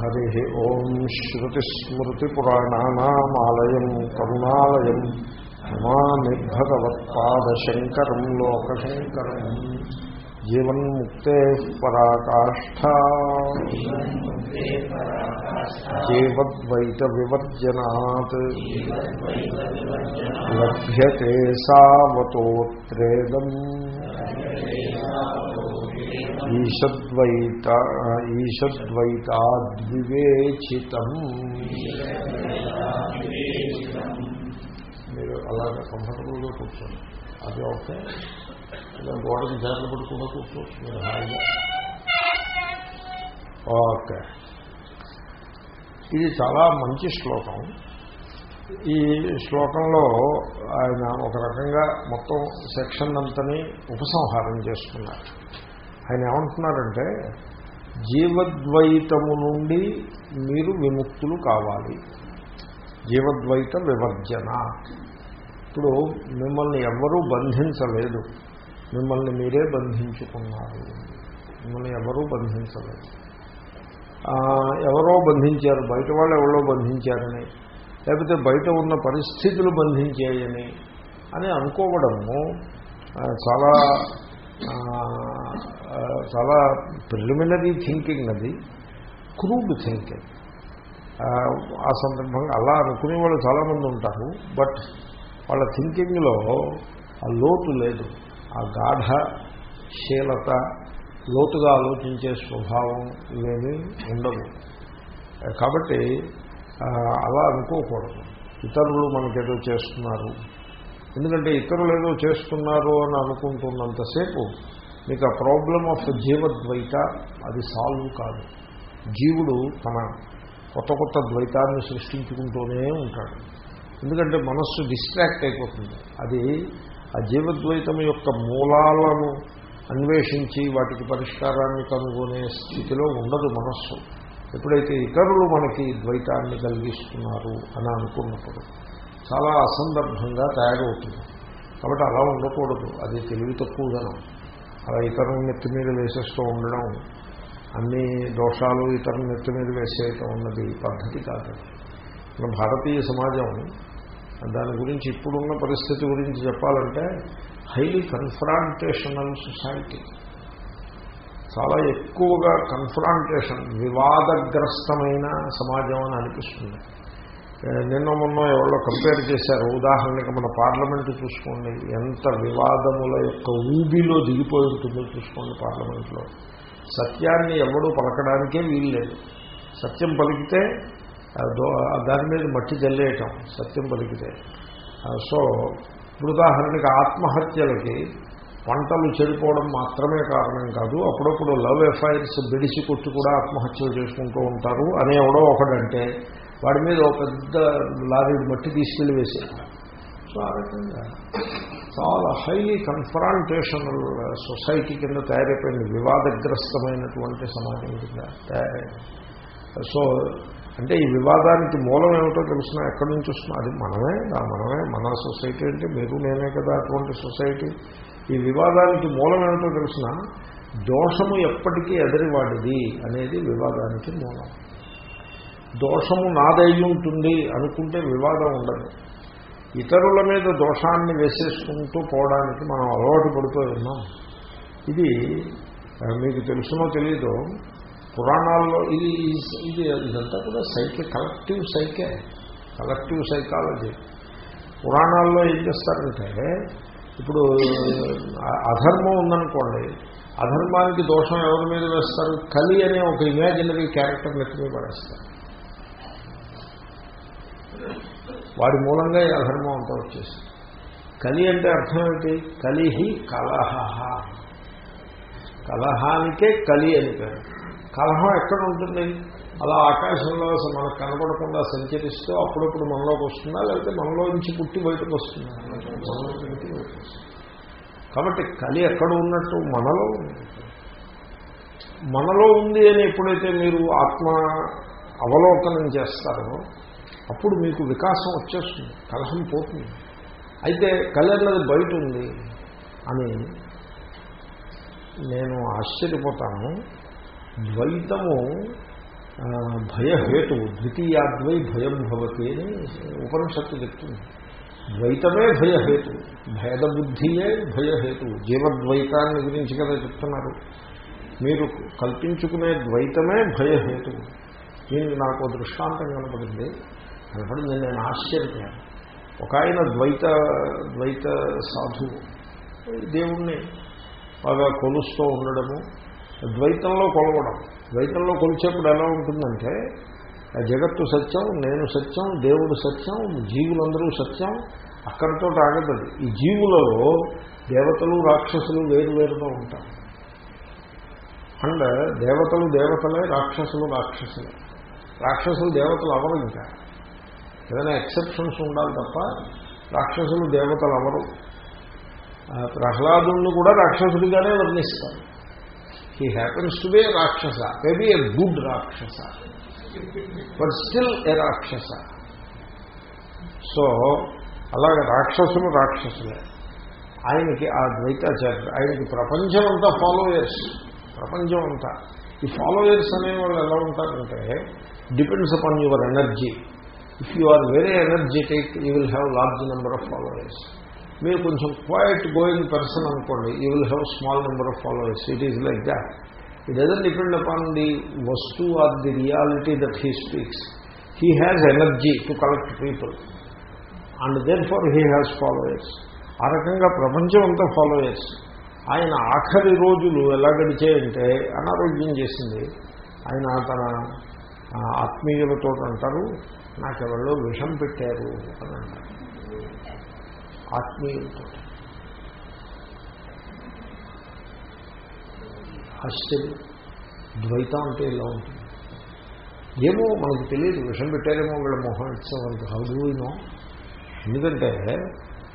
హరి ఓం శ్రుతిస్మృతిపురాణానామాలయం కరుణాలయం నమామి భగవత్పాదశంకరం లోకశంకరం జీవన్ముక్తే పరాకాష్ఠా. జీవద్వైత వివర్జనాత్ లభ్యతే సావతోత్రేదం ఈషద్వైత ఈషద్వైతాద్వివేచితం. మీరు అలాగే కంఫర్టబుల్గా కూర్చోండి. అది ఓకే ఇలా గోడకి జాగ్రత్త పడుకుండా కూర్చోవచ్చు. మీరు హాయిగా. ఓకే. ఇది చాలా మంచి శ్లోకం. ఈ శ్లోకంలో ఆయన ఒక రకంగా మొత్తం సెక్షన్ అంతని ఉపసంహారం చేస్తున్నారు ఆయన ఏమంటున్నారంటే జీవద్వైతము నుండి మీరు విముక్తులు కావాలి. జీవద్వైత వివర్జన. ఇప్పుడు మిమ్మల్ని ఎవరూ బంధించలేదు. మిమ్మల్ని మీరే బంధించుకున్నారు. మిమ్మల్ని ఎవరూ బంధించలేదు. ఎవరో బంధించారు బయట వాళ్ళు ఎవరో బంధించారని లేకపోతే బయట ఉన్న పరిస్థితులు బంధించాయని అని అనుకోవడము చాలా చాలా ప్రిలిమినరీ థింకింగ్ అది. క్రూడ్ థింకింగ్ ఆ సందర్భంగా అలా అనుకునే వాళ్ళు చాలామంది ఉంటారు. బట్ వాళ్ళ థింకింగ్లో ఆ లోతు లేదు. ఆ గాఢ శీలత లోతుగా ఆలోచించే స్వభావం ఇవేమీ ఉండదు. కాబట్టి అలా అనుకోకూడదు. ఇతరులు మనకేదో చేస్తున్నారు. ఎందుకంటే ఇతరులు ఏదో చేస్తున్నారు అని అనుకుంటున్నంతసేపు మీకు ఆ ప్రాబ్లం ఆఫ్ జీవద్వైత అది సాల్వ్ కాదు. జీవుడు తన కొత్త కొత్త ద్వైతాన్ని సృష్టించుకుంటూనే ఉంటాడు. ఎందుకంటే మనస్సు డిస్ట్రాక్ట్ అయిపోతుంది. అది ఆ జీవద్వైతం యొక్క మూలాలను అన్వేషించి వాటికి పరిష్కారాన్ని కనుగొనే స్థితిలో ఉండదు మనస్సు. ఎప్పుడైతే ఇతరులు మనకి ద్వైతాన్ని కలిగిస్తున్నారు అని అనుకున్నప్పుడు చాలా అసందర్భంగా తయారవుతుంది. కాబట్టి అలా ఉండకూడదు. అది తెలివి తక్కువగాను. అలా ఇతరుల నెత్తి మీద వేసేస్తూ ఉండడం అన్ని దోషాలు ఇతరుల నెత్తి మీద వేసేయటం ఉన్నది పద్ధతి కాదు. మన భారతీయ సమాజం దాని గురించి ఇప్పుడున్న పరిస్థితి గురించి చెప్పాలంటే హైలీ కన్ఫ్రాంటేషనల్ సొసైటీ. చాలా ఎక్కువగా కన్ఫ్రాంటేషన్ వివాదగ్రస్తమైన సమాజం అని అనిపిస్తుంది. నిన్న మొన్న ఎవరో కంపేర్ చేశారు. ఉదాహరణకి మన పార్లమెంటు చూసుకోండి. ఎంత వివాదముల యొక్క ఊబిలో దిగిపోయి ఉంటుందో చూసుకోండి పార్లమెంట్లో. సత్యాన్ని ఎవడూ పలకడానికే వీల్లేదు. సత్యం పలికితే దాని మీద మట్టి జల్లేయటం సత్యం పలికితే. సో ఉదాహరణకి ఆత్మహత్యలకి పంటలు చెడిపోవడం మాత్రమే కారణం కాదు. అప్పుడప్పుడు లవ్ ఎఫైర్స్ బెడిసి కొట్టి కూడా ఆత్మహత్యలు చేసుకుంటూ ఉంటారు. అని ఎవడో ఒకడంటే వాడి మీద ఒక పెద్ద లారీ మట్టి తీసుకెళ్ళి వేసేది సో ఆ రకంగా చాలా హైలీ కన్ఫ్రాంటేషనల్ సొసైటీ కింద తయారైపోయింది వివాదగ్రస్తమైనటువంటి సమాజం కింద తయారైంది సో అంటే ఈ వివాదానికి మూలం ఏమిటో తెలిసిన? ఎక్కడి నుంచి వస్తున్నా? అది మనమే మనమే. మన సొసైటీ అంటే మీరు నేనే కదా అటువంటి సొసైటీ ఈ వివాదానికి మూలం ఏమిటో తెలిసిన? దోషము ఎప్పటికీ ఎదరివాడిది అనేది వివాదానికి మూలం. దోషము నాదై ఉంటుంది అనుకుంటే వివాదం ఉండదు. ఇతరుల మీద దోషాన్ని వేసేసుకుంటూ పోవడానికి మనం అలవాటు పడుతూ ఉన్నాం. ఇది మీకు తెలుసునో తెలీదో పురాణాల్లో ఇది ఇది ఇదంతా కూడా psyche collective psyche collective psychology. పురాణాల్లో ఏం చేస్తారంటే ఇప్పుడు అధర్మం ఉందనుకోండి అధర్మానికి దోషం ఎవరి మీద వేస్తారు? కలి అనే ఒక ఇమాజినరీ క్యారెక్టర్ నెత్తి మీద పడేస్తారు. వాడి మూలంగా ఈ అధర్మం అంతా వచ్చేసింది. కలి అంటే అర్థం ఏంటి కలిహి కలహ. కలహానికే కలి అని పేరు. కలహం ఎక్కడ ఉంటుంది? అలా ఆకాశంలో మనకు కనపడకుండా సంచరిస్తూ అప్పుడప్పుడు మనలోకి వస్తుందా? లేకపోతే మనలో నుంచి పుట్టి బయటకు వస్తుందా? మనలో బయటకు వస్తుంది? కాబట్టి కలి ఎక్కడ ఉన్నట్టు మనలో మనలో ఉంది అని ఎప్పుడైతే మీరు ఆత్మ అవలోకనం చేస్తారో అప్పుడు మీకు వికాసం వచ్చేస్తుంది కలహం పోతుంది. అయితే కలర్లది బయట ఉంది అని నేను ఆశ్చర్యపోతాను. ద్వైతము భయహేతువు ద్వితీయాద్వై భయం భవతి అని ఉపనిషత్తు చెప్తుంది. ద్వైతమే భయహేతు భేద బుద్ధియే భయహేతు జీవద్వైతాన్ని గురించి కదా చెప్తున్నారు. మీరు కల్పించుకునే ద్వైతమే భయహేతు. దీనికి నాకు దృష్టాంతం కనపడింది. కనపడింది నేను ఆశ్చర్యపోయాను. ఒక ఆయన ద్వైత ద్వైత సాధువు. దేవుణ్ణి బాగా కొలుస్తూ ఉండడము ద్వైతంలో కొలవడం. ద్వైతంలో కొలిచేప్పుడు ఎలా ఉంటుందంటే ఆ జగత్తు సత్యం నేను సత్యం దేవుడు సత్యం జీవులందరూ సత్యం అక్కడితో ఆగదది ఈ జీవులలో దేవతలు రాక్షసులు వేరు వేరుగా ఉంటారు. అండ్ దేవతలు దేవతలే రాక్షసులు రాక్షసులే. రాక్షసులు దేవతలు అవరు ఇంకా. ఏదైనా ఎక్సెప్షన్స్ ఉండాలి తప్ప రాక్షసులు దేవతలు అవరు ఆ ప్రహ్లాదుని కూడా రాక్షసుడిగానే వర్ణిస్తారు. He happens to be rakshasa maybe a good rakshasa but still a rakshasa. So అలాగే రాక్షసులు రాక్షసులే. ఆయనకి ఆ ద్వైతాచార్య ఆయనకి ప్రపంచం అంతా ఫాలోయర్స్ ప్రపంచం అంతా ఈ ఫాలోయర్స్ అనేవాళ్ళు ఎలా ఉంటారంటే depends upon your energy if you are very energetic you will have large number of followers మీరు కొంచెం క్వైట్ గోయింగ్ పర్సన్ అనుకోండి you will have small number of followers it is like that it doesn't depend upon the vastu or the reality that he speaks he has energy to collect people and then for he has followers ఆ రకంగా ప్రపంచం అంతా followers ఆయన ఆఖరి రోజులు ఎలా గడిచాయంటే అనారోగ్యం చేసింది. ఆయన తన ఆత్మీయులతో అంటారు నాకెవరో విషం పెట్టారు అని అంటారు ఆత్మీయులతో. ఆశ్చర్యం ద్వైతం అంటే ఇలా ఉంటుంది. ఏమో మనకు తెలియదు విషం పెట్టారేమో వీళ్ళ మొహం వాళ్ళకి హౌదునో ఎందుకంటే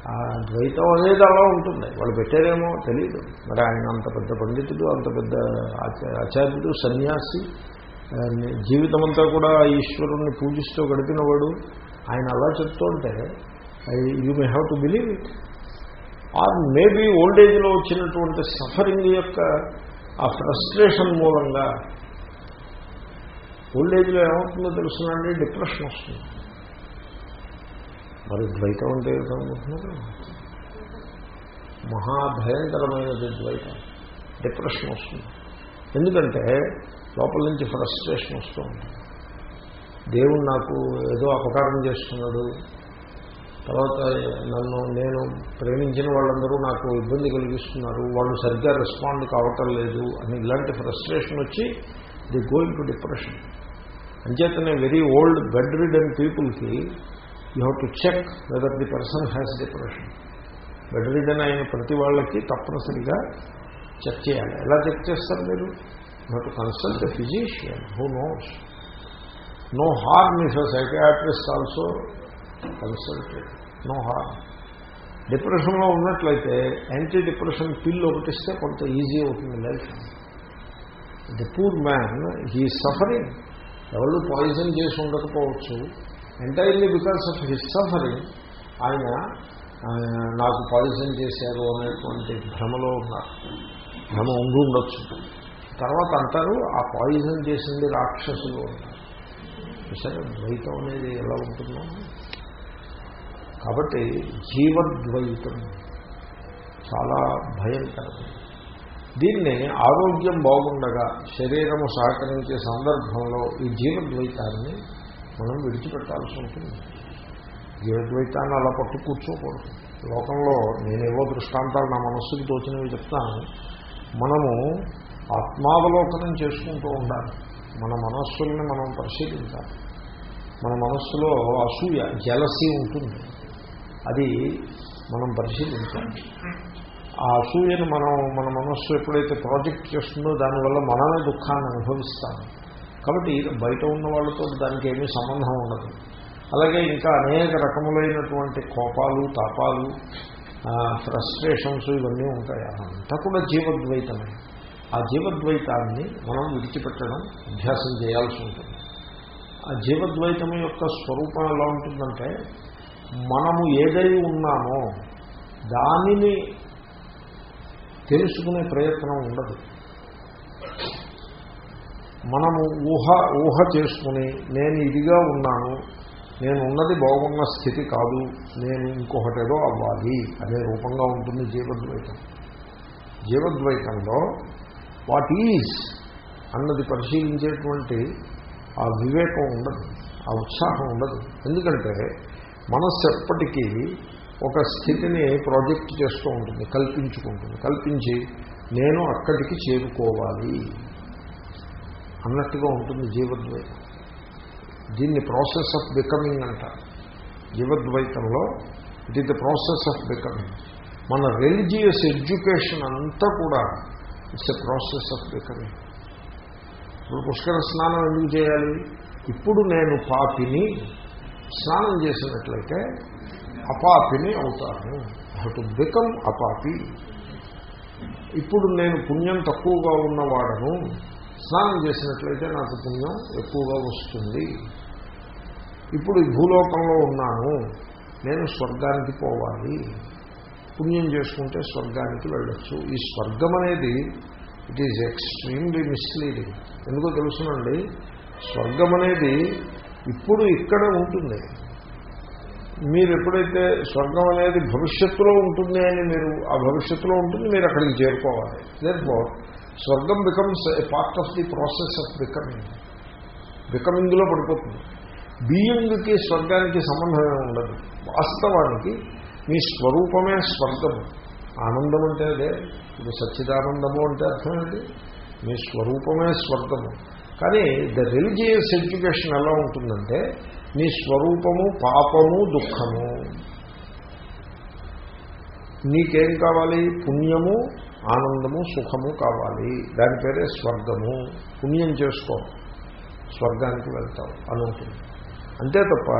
ఆ ద్వైతం అనేది అలా ఉంటుంది. వాళ్ళు పెట్టారేమో తెలియదు. మరి ఆయన అంత పెద్ద పండితుడు అంత పెద్ద ఆచార్యుడు సన్యాసి జీవితమంతా జీవితం అంతా కూడా ఈశ్వరుణ్ణి పూజిస్తూ గడిపినవాడు. ఆయన అలా చెప్తుంటే you may have to believe it. Or maybe old ఏజ్లో వచ్చినటువంటి సఫరింగ్ యొక్క ఆ ఫ్రస్ట్రేషన్ మూలంగా ఓల్డ్ ఏజ్లో ఏమవుతుందో తెలుసునండి డిప్రెషన్ వస్తుంది. మరి ద్వైతం అంటే ఏమిటనుకుంటున్నారు? మహాభయంకరమైనది ద్వైతం డిప్రెషన్ వస్తుంది. ఎందుకంటే లోపల నుంచి ఫ్రస్ట్రేషన్ వస్తూ ఉంటుంది దేవుడు నాకు ఏదో అపకారం చేస్తున్నాడు. తర్వాత నన్ను నేను ప్రేమించిన వాళ్ళందరూ నాకు ఇబ్బంది కలిగిస్తున్నారు. వాళ్ళు సరిగ్గా రెస్పాండ్ కావటం లేదు అని ఇలాంటి ఫ్రస్ట్రేషన్ వచ్చి ది గోయింగ్ టు డిప్రెషన్ అంచేతనే వెరీ ఓల్డ్ బెడ్ రిడన్ పీపుల్కి you have to check whether the person has depression bedridden అయిన ప్రతి వాళ్ళకి తప్పనిసరిగా చెక్ చేయాలి. ఎలా చెక్ చేస్తారు మీరు? You to consult a physician who knows no harm if psychiatrist also consulted no harm డిప్రెషన్లో ఉన్నట్లయితే యాంటీ డిప్రెషన్ పిల్ ఒకటిస్తే కొంత ఈజీ అవుతుంది life the poor man he suffering ఎవరు పాయిజన్ చేసి ఉండకపోవచ్చు. Entirely because of his suffering ఆయన నాకు పాయిజన్ చేశారు అనేటువంటి భ్రమలో ఉన్నారు. భ్రమ ఉండి ఉండొచ్చు. తర్వాత అంటారు ఆ పాయిజన్ చేసింది రాక్షసులు అంటారు. చూసారా ద్వైతం అనేది ఎలా ఉంటుందో? కాబట్టి జీవద్వైతం చాలా భయంకరం దీన్ని ఆరోగ్యం బాగుండగా శరీరము సహకరించే సందర్భంలో ఈ జీవద్వైతాన్ని మనం విడిచిపెట్టాల్సి ఉంటుంది. జీవద్వైతాన్ని అలా పట్టు కూర్చోకూడదు. లోకంలో నేనేవో దృష్టాంతాలు నా మనస్సుకి తోచినవి చెప్తాను. మనము ఆత్మావలోకనం చేసుకుంటూ ఉండాలి. మన మనస్సుల్ని మనం పరిశీలించాలి. మన మనస్సులో అసూయ జలసీ ఉంటుంది. అది మనం పరిశీలించాలి. ఆ అసూయను మనం మన మనస్సు ఎప్పుడైతే ప్రాజెక్ట్ చేస్తుందో దానివల్ల మనమే దుఃఖాన్ని అనుభవిస్తాము. కాబట్టి బయట ఉన్న వాళ్ళతో దానికి ఏమీ సంబంధం ఉండదు. అలాగే ఇంకా అనేక రకములైనటువంటి కోపాలు తాపాలు ఫ్రస్ట్రేషన్స్ ఇవన్నీ ఉంటాయి. అంతా కూడా జీవద్వైతమే. ఆ జీవద్వైతాన్ని మనం విడిచిపెట్టడం అభ్యాసం చేయాల్సి ఉంటుంది. ఆ జీవద్వైతం యొక్క స్వరూపం ఎలా ఉంటుందంటే మనము ఏదై ఉన్నామో దానిని తెలుసుకునే ప్రయత్నం ఉండదు. మనము ఊహ ఊహ చేసుకుని నేను ఇదిగా ఉన్నాను నేను ఉన్నది బాగున్న స్థితి కాదు నేను ఇంకొకటేదో అవ్వాలి అనే రూపంగా ఉంటుంది జీవద్వైతం. జీవద్వైతంలో వాట్ ఈజ్ అన్నది పరిశీలించేటువంటి ఆ వివేకం ఉండదు ఆ ఉత్సాహం ఉండదు. ఎందుకంటే మనస్సు ఎప్పటికీ ఒక స్థితిని ప్రాజెక్ట్ చేస్తూ ఉంటుంది కల్పించుకుంటుంది. కల్పించి నేను అక్కడికి చేరుకోవాలి అన్నట్టుగా ఉంటుంది జీవద్వైతం. దీన్ని ప్రాసెస్ ఆఫ్ బికమింగ్ అంటారు జీవద్వైతంలో it is the process of becoming. మన రిలీజియస్ ఎడ్యుకేషన్ అంతా కూడా it's a process of becoming ఇప్పుడు పుష్కర స్నానం ఎందుకు చేయాలి? ఇప్పుడు నేను పాపిని స్నానం చేసినట్లయితే అపాపిని అవుతాను. హౌ టు బికమ్ అపాపి ఇప్పుడు నేను పుణ్యం తక్కువగా ఉన్నవాడను. స్నానం చేసినట్లయితే నాకు పుణ్యం ఎక్కువగా వస్తుంది. ఇప్పుడు ఈ భూలోకంలో ఉన్నాను. నేను స్వర్గానికి పోవాలి. పుణ్యం చేసుకుంటే స్వర్గానికి వెళ్ళొచ్చు. ఈ స్వర్గం అనేది ఇట్ ఈజ్ ఎక్స్ట్రీమ్లీ మిస్లీడింగ్ ఎందుకో తెలుసునండి? స్వర్గం అనేది ఇప్పుడు ఇక్కడ ఉంటుంది. మీరు ఎప్పుడైతే స్వర్గం అనేది భవిష్యత్తులో ఉంటుంది అని మీరు ఆ భవిష్యత్తులో ఉంటుంది మీరు అక్కడికి చేరుకోవాలి. లేకపో స్వర్గం becomes a part of the process of becoming బికమింగ్లో పడిపోతుంది. బీయింగ్కి స్వర్గానికి సంబంధమే ఉండదు. వాస్తవానికి మీ స్వరూపమే స్వర్గము ఆనందం అంటే అదే ఇది సచ్చిదానందము అంటే అర్థమేంటి మీ స్వరూపమే స్వర్గము. కానీ ద రిలీజియస్ ఎడ్యుకేషన్ ఎలా ఉంటుందంటే నీ స్వరూపము పాపము దుఃఖము. నీకేం కావాలి? పుణ్యము ఆనందము సుఖము కావాలి. దాని పేరే స్వర్గము. పుణ్యం చేసుకో. స్వర్గానికి వెళ్తావు అని ఉంటుంది. అంతే తప్ప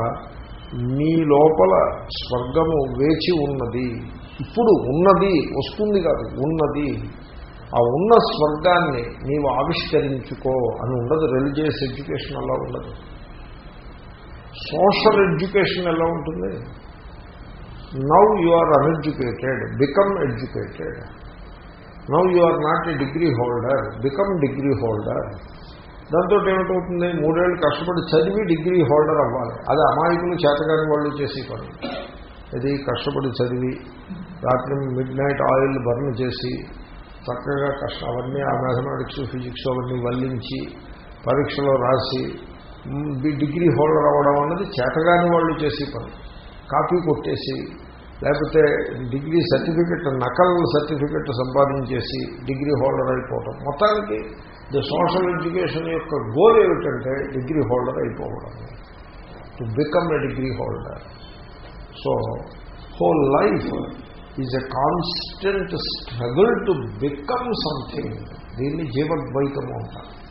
మీ లోపల స్వర్గము వేచి ఉన్నది. ఇప్పుడు ఉన్నది వస్తుంది కాదు ఉన్నది. ఆ ఉన్న స్వర్గాన్ని నీవు ఆవిష్కరించుకో అని ఉండదు. రిలీజియస్ ఎడ్యుకేషన్ అలా ఉండదు. సోషల్ ఎడ్యుకేషన్ ఎలా ఉంటుంది? Now you are uneducated become educated now you are not a degree holder become degree holder దాంతో ఏమిటవుతుంది మూడేళ్ళు కష్టపడి చదివి డిగ్రీ హోల్డర్ అవ్వాలి. అది అమాయకులు చేతగాని వాళ్ళు చేసే పని. ఇది కష్టపడి చదివి రాత్రి మిడ్ నైట్ ఆయిల్ బర్న్ చేసి చక్కగా కష్ట అవన్నీ ఆ మ్యాథమెటిక్స్ ఫిజిక్స్ అవన్నీ వల్లించి పరీక్షలో రాసి డిగ్రీ హోల్డర్ అవ్వడం అన్నది చేతగాని వాళ్ళు చేసే పని. కాపీ కొట్టేసి లేకపోతే డిగ్రీ సర్టిఫికెట్ నకల్ సర్టిఫికెట్ సంపాదించేసి డిగ్రీ హోల్డర్ అయిపోవడం మొత్తానికి ది సోషల్ ఎడ్యుకేషన్ యొక్క గోల్ ఏమిటంటే డిగ్రీ హోల్డర్ అయిపోవడం. To become a degree holder so whole life is a constant struggle to become something దీన్ని జీవద్వైతము అంటారు.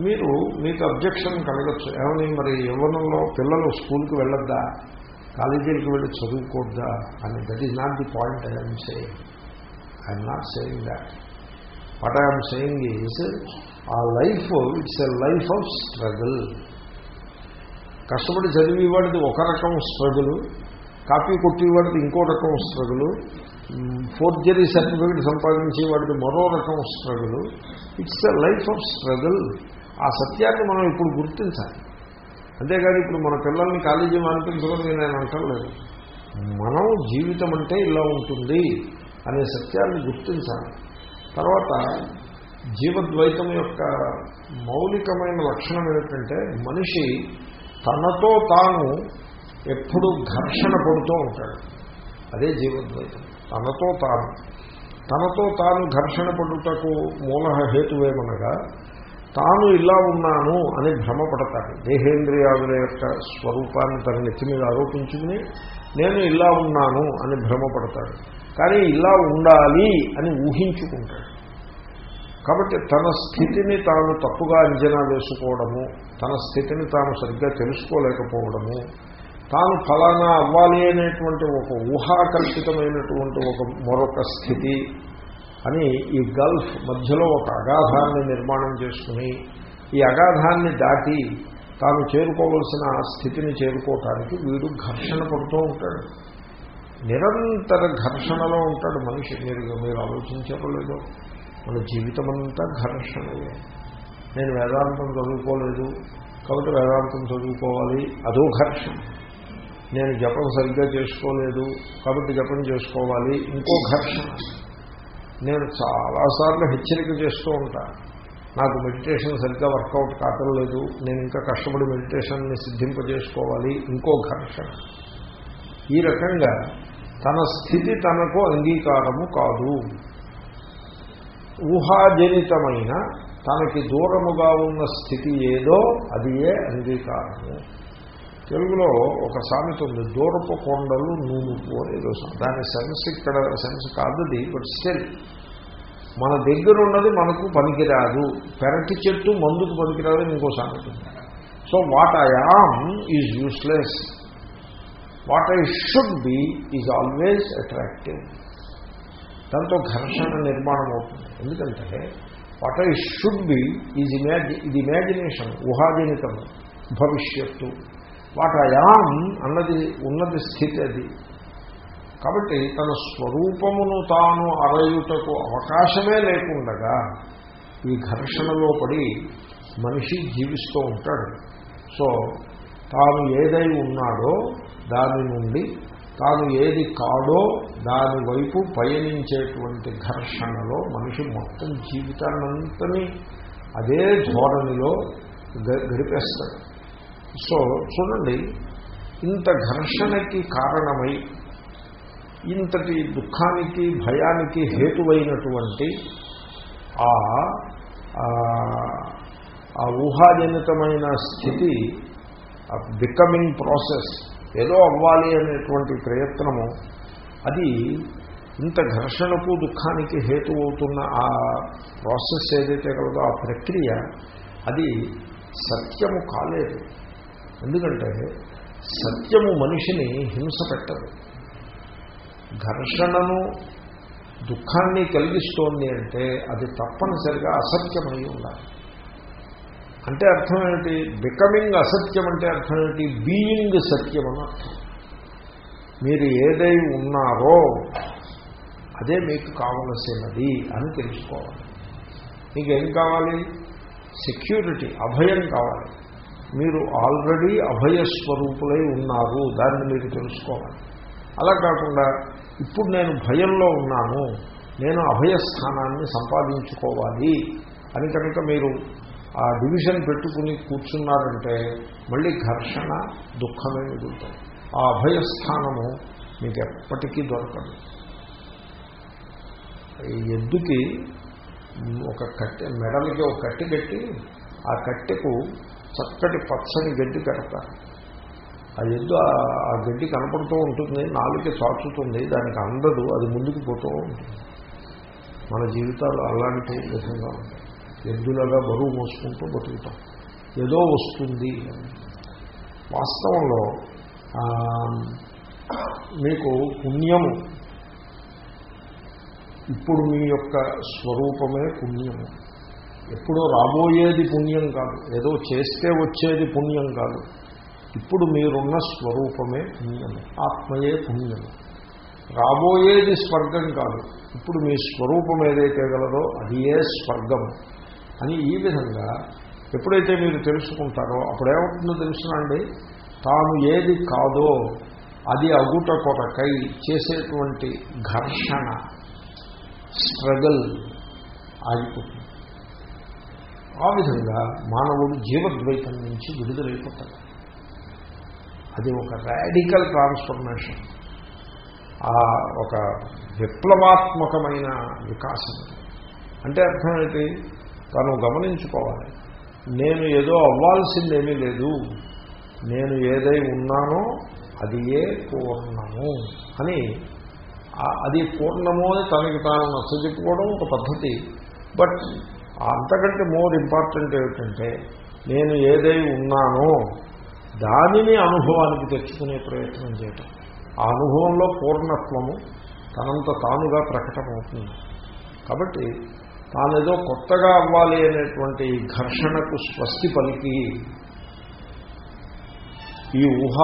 మీరు మీకు అబ్జెక్షన్ కలగచ్చు. ఏమని మరి యవ్వనంలో పిల్లలు స్కూల్కి వెళ్ళొద్దా? కాలేజీలకు వెళ్ళి చదువుకోద్దా? అని. That is not the point I'm saying I'm not saying that what I'm saying is ఆ life it's a life of struggle కష్టపడి చదివేవాడిది ఒక రకం స్ట్రగులు కాపీ కొట్టేవాడిది ఇంకో రకం స్ట్రగులు ఫోర్జరీ సర్టిఫికెట్ సంపాదించేవాడిది మరో రకం struggle it's a life of struggle ఆ సత్యాన్ని మనం ఇప్పుడు గుర్తించాలి. అంతేకాదు ఇప్పుడు మన పిల్లల్ని కాలేజీ మానిపించడం నేను అంటలేదు. మనం జీవితం అంటే ఇలా ఉంటుంది అనే సత్యాన్ని గుర్తించాలి. తర్వాత జీవద్వైతం యొక్క మౌలికమైన లక్షణం ఏమిటంటే మనిషి తనతో తాను ఎప్పుడు ఘర్షణ పడుతూ ఉంటాడు. అదే జీవద్వైతం. తనతో తాను. తనతో తాను ఘర్షణ పడుటకు మూల హేతువేమనగా తాను ఇలా ఉన్నాను అని భ్రమపడతాడు. దేహేంద్రియాదుల యొక్క స్వరూపాన్ని తన నెత్తి మీద ఆరోపించుకుని నేను ఇలా ఉన్నాను అని భ్రమపడతాడు. కానీ ఇలా ఉండాలి అని ఊహించుకుంటాడు. కాబట్టి తన స్థితిని తాను తప్పుగా అంచనా వేసుకోవడము తన స్థితిని తాను సరిగ్గా తెలుసుకోలేకపోవడము తాను ఫలానా అవ్వాలి అనేటువంటి ఒక ఊహాకల్పితమైనటువంటి ఒక మరొక స్థితి అని ఈ గల్ఫ్ మధ్యలో ఒక అగాధాన్ని నిర్మాణం చేసుకుని ఈ అగాధాన్ని దాటి తాను చేరుకోవలసిన స్థితిని చేరుకోవటానికి వీడు ఘర్షణ పడుతూ ఉంటాడు. నిరంతర ఘర్షణలో ఉంటాడు మనిషి. మీరు మీరు ఆలోచించారో మన జీవితం అంతా ఘర్షణయే. నేను వేదాంతం చదువుకోలేదు కాబట్టి వేదాంతం చదువుకోవాలి అదో ఘర్షణ. నేను జపం సరిగ్గా చేసుకోలేదు కాబట్టి జపం చేసుకోవాలి ఇంకో ఘర్షణ. నేను చాలాసార్లు హెచ్చరిక చేస్తూ ఉంటాను నాకు మెడిటేషన్ సరిగ్గా వర్కౌట్ కావటం లేదు నేను ఇంకా కష్టపడి మెడిటేషన్ని సిద్ధింపజేసుకోవాలి ఇంకో ఘర్షణ. ఈ రకంగా తన స్థితి తనకు అంగీకారము కాదు. ఊహాజనితమైన తనకి దూరముగా ఉన్న స్థితి ఏదో అది ఏ అంగీకారము. తెలుగులో ఒక సామెత ఉంది దూరపు కొండలు నూనుపు అనేదో దాని సెన్స్ ఇక్కడ సెన్స్ కాదుది బట్ స్టిల్ మన దగ్గర ఉన్నది మనకు పనికిరాదు. పెరటి చెట్టు మందుకు పనికిరాదు ఇంకో సామెత ఉంది. So what I am is useless what I should be is always attractive. దాంతో ఘర్షణ నిర్మాణం అవుతుంది. ఎందుకంటే what I should be is ఇమాజి ఇది ఇమాజినేషన్ ఊహాజనితము భవిష్యత్తు. వాట్ అయాం అన్నది ఉన్నది స్థితి అది. కాబట్టి తన స్వరూపమును తాను అరయుటకు అవకాశమే లేకుండగా ఈ ఘర్షణలో పడి మనిషి జీవిస్తూ ఉంటాడు. సో తాను ఏదై ఉన్నాడో దాని నుండి తాను ఏది కాడో దాని వైపు పయనించేటువంటి ఘర్షణలో మనిషి మొత్తం జీవితాన్నంతని అదే ధోరణిలో గడిపేస్తాడు. సో చూడండి ఇంత ఘర్షణకి కారణమై ఇంతటి దుఃఖానికి భయానికి హేతువైనటువంటి ఆ ఆ ఊహాజనితమైన స్థితి బికమింగ్ ప్రాసెస్ ఏదో అవ్వాలి అనేటువంటి ప్రయత్నము అది ఇంత ఘర్షణకు దుఃఖానికి హేతు అవుతున్న ఆ ప్రాసెస్ ఏదైతే కలదో ఆ ప్రక్రియ అది సత్యము కాలేదు. ఎందుకంటే సత్యము మనిషిని హింస పెట్టదు. ఘర్షణను దుఃఖాన్ని కలిగిస్తోంది అంటే అది తప్పనిసరిగా అసత్యమై ఉండాలి. అంటే అర్థం ఏమిటి? బికమింగ్ అసత్యం అంటే అర్థం ఏమిటి? బీయింగ్ సత్యం అని అర్థం. మీరు ఏదై ఉన్నారో అదే మీకు కావలసినది అని తెలుసుకోవాలి. మీకు ఏం కావాలి? సెక్యూరిటీ అభయం కావాలి. మీరు ఆల్రెడీ అభయస్వరూపులై ఉన్నారు దాన్ని మీరు తెలుసుకోవాలి. అలా కాకుండా ఇప్పుడు నేను భయంలో ఉన్నాను నేను అభయస్థానాన్ని సంపాదించుకోవాలి అని కనుక మీరు ఆ డివిజన్ పెట్టుకుని కూర్చున్నారంటే మళ్ళీ ఘర్షణ దుఃఖమే మిగులుతాయి ఆ అభయస్థానము మీకు ఎప్పటికీ దొరకదు. ఈ ఎద్దుకి ఒక కట్టె మెడలకి ఒక కట్టె కట్టి ఆ కట్టెకు చక్కటి పచ్చని గడ్డి కడతారు ఆ ఎద్దు ఆ గడ్డి కనపడుతూ ఉంటుంది నాలుగు చాచుతుంది దానికి అందదు అది ముందుకు పోతూ ఉంటుంది. మన జీవితాలు అలాంటి విధంగా ఉంటాయి. ఎద్దులగా బరువు మోసుకుంటూ బతుకుతాం. ఏదో వస్తుంది. వాస్తవంలో మీకు పుణ్యము. ఇప్పుడు మీ యొక్క స్వరూపమే పుణ్యము. ఎప్పుడో రాబోయేది పుణ్యం కాదు. ఏదో చేస్తే వచ్చేది పుణ్యం కాదు. ఇప్పుడు మీరున్న స్వరూపమే పుణ్యము. ఆత్మయే పుణ్యము. రాబోయేది స్వర్గం కాదు. ఇప్పుడు మీ స్వరూపం ఏదైతే గలదో అది ఏ స్వర్గము అని ఈ విధంగా ఎప్పుడైతే మీరు తెలుసుకుంటారో అప్పుడేమవుతుందో తెలుసునండి తాను ఏది కాదో అది అగుట కొరకై చేసేటువంటి ఘర్షణ స్ట్రగల్ ఆగిపోతుంది. ఆ విధంగా మానవుడు జీవద్వైతం నుంచి విడుదలైపోతాడు. అది ఒక రాడికల్ ట్రాన్స్ఫర్మేషన్ ఆ ఒక విప్లవాత్మకమైన వికాసం. అంటే అర్థం ఏంటి? తను గమనించుకోవాలి. నేను ఏదో అవ్వాల్సిందేమీ లేదు. నేను ఏదై ఉన్నానో అది ఏ పూర్ణము అని అది పూర్ణము అని తనకి తాను నచ్చజెప్పుకోవడం ఒక పద్ధతి. బట్ అంతకంటే మోర్ ఇంపార్టెంట్ ఏమిటంటే నేను ఏదై ఉన్నానో దానిని అనుభవానికి తెచ్చుకునే ప్రయత్నం చేయటం. ఆ అనుభవంలో పూర్ణత్వము తనంత తానుగా ప్రకటమవుతుంది. కాబట్టి తానేదో కొత్తగా అవ్వాలి అనేటువంటి ఘర్షణకు స్వస్తి పలికి ఈ ఊహ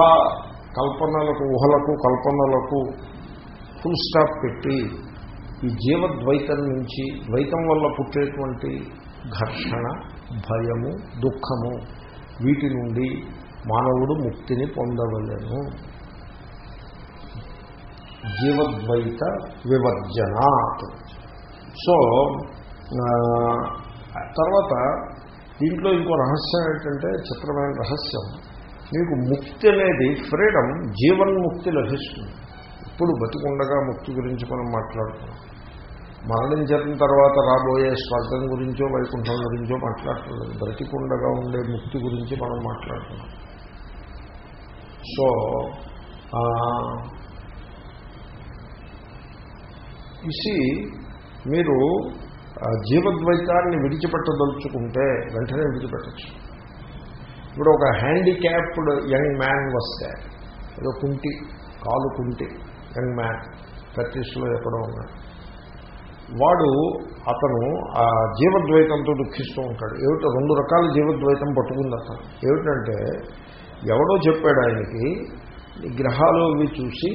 కల్పనలకు ఊహలకు కల్పనలకు ఫుల్ స్టాప్ పెట్టి ఈ జీవద్వైతం నుంచి ద్వైతం వల్ల పుట్టేటువంటి ఘర్షణ భయము దుఃఖము వీటి నుండి మానవుడు ముక్తిని పొందవలను. జీవద్వైత వివర్జనాత్. సో తర్వాత దీంట్లో ఇంకో రహస్యం ఏంటంటే చిత్రమైన రహస్యం. మీకు ముక్తి అనేది ఫ్రీడమ్ జీవన్ముక్తి లభిస్తుంది. ఇప్పుడు బతికుండగా ముక్తి గురించి మనం మాట్లాడుతున్నాం. మరణించిన తర్వాత రాబోయే స్వర్గం గురించో వైకుంఠం గురించో మాట్లాడుతున్నాం. బ్రతికుండగా ఉండే ముక్తి గురించి మనం మాట్లాడుతున్నాం. సో ఇసి మీరు జీవద్వైతాన్ని విడిచిపెట్టదలుచుకుంటే వెంటనే విడిచిపెట్టచ్చు. ఇప్పుడు ఒక హ్యాండిక్యాప్డ్ యంగ్ మ్యాన్ వస్తే ఏదో కుంటి కాలు కుంటి యంగ్ మ్యాన్ ప్రాక్టీస్లో ఎక్కడో ఉన్నాడు. వాడు అతను ఆ జీవద్వైతంతో దుఃఖిస్తూ ఉంటాడు. ఏమిటో రెండు రకాల జీవద్వైతం పట్టుకుంది అతను. ఏమిటంటే ఎవడో చెప్పాడు ఆయనకి ఈ గ్రహాలు అవి చూసి